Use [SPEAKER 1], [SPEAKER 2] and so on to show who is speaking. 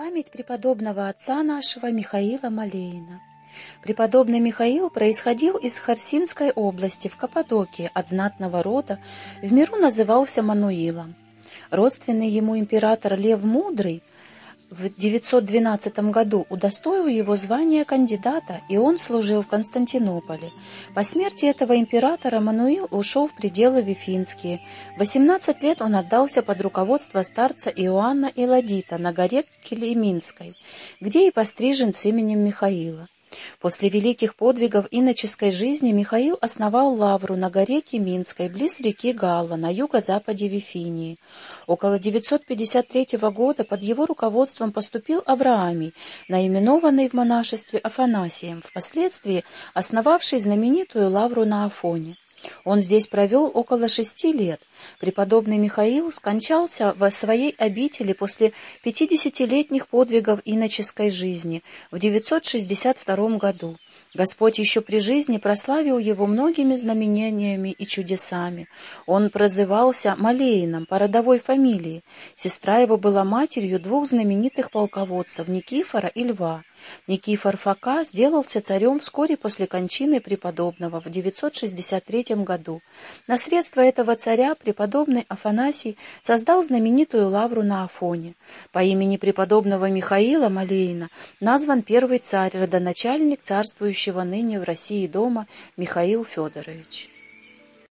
[SPEAKER 1] Память преподобного отца нашего Михаила Малеина. Преподобный Михаил происходил из Харсинской области в Каппадокии от знатного рода, в миру назывался Мануилом. Родственный ему император Лев Мудрый в 912 году удостоил его звания кандидата, и он служил в Константинополе. По смерти этого императора Мануил ушел в пределы Вифинские. В 18 лет он отдался под руководство старца Иоанна Иладита на горе Келеминской, где и пострижен с именем Михаила. После великих подвигов иноческой жизни Михаил основал лавру на горе Кеминской, близ реки Галла, на юго-западе Вифинии. Около 953 года под его руководством поступил Авраамий, наименованный в монашестве Афанасием, впоследствии основавший знаменитую лавру на Афоне. Он здесь провел около шести лет. Преподобный Михаил скончался в своей обители после пятидесятилетних подвигов иноческой жизни в 962 году. Господь еще при жизни прославил его многими знаменениями и чудесами. Он прозывался Малеином по родовой фамилии. Сестра его была матерью двух знаменитых полководцев Никифора и Льва. Никифор Фока сделался царем вскоре после кончины преподобного в 963 году. На средства этого царя преподобный Афанасий создал знаменитую лавру на Афоне. По имени преподобного Михаила Малеина назван первый царь, родоначальник царствующего ныне в России дома Михаил Федорович.